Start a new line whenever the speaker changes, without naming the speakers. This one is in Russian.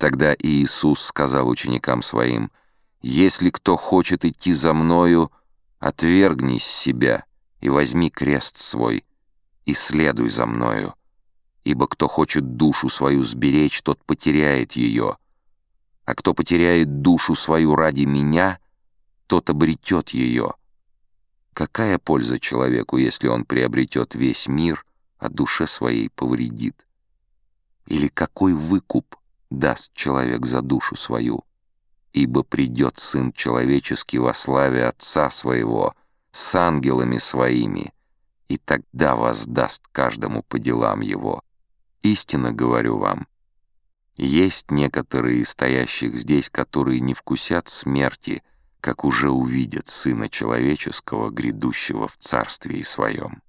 Тогда Иисус сказал ученикам своим, «Если кто хочет идти за Мною, отвергнись себя и возьми крест свой, и следуй за Мною. Ибо кто хочет душу свою сберечь, тот потеряет ее, а кто потеряет душу свою ради Меня, тот обретет ее. Какая польза человеку, если он приобретет весь мир, а душе своей повредит? Или какой выкуп даст человек за душу свою? Ибо придет Сын Человеческий во славе Отца Своего с ангелами Своими, и тогда воздаст каждому по делам Его. Истинно говорю вам, есть некоторые стоящих здесь, которые не вкусят смерти, как уже увидят Сына Человеческого, грядущего в Царстве Своем.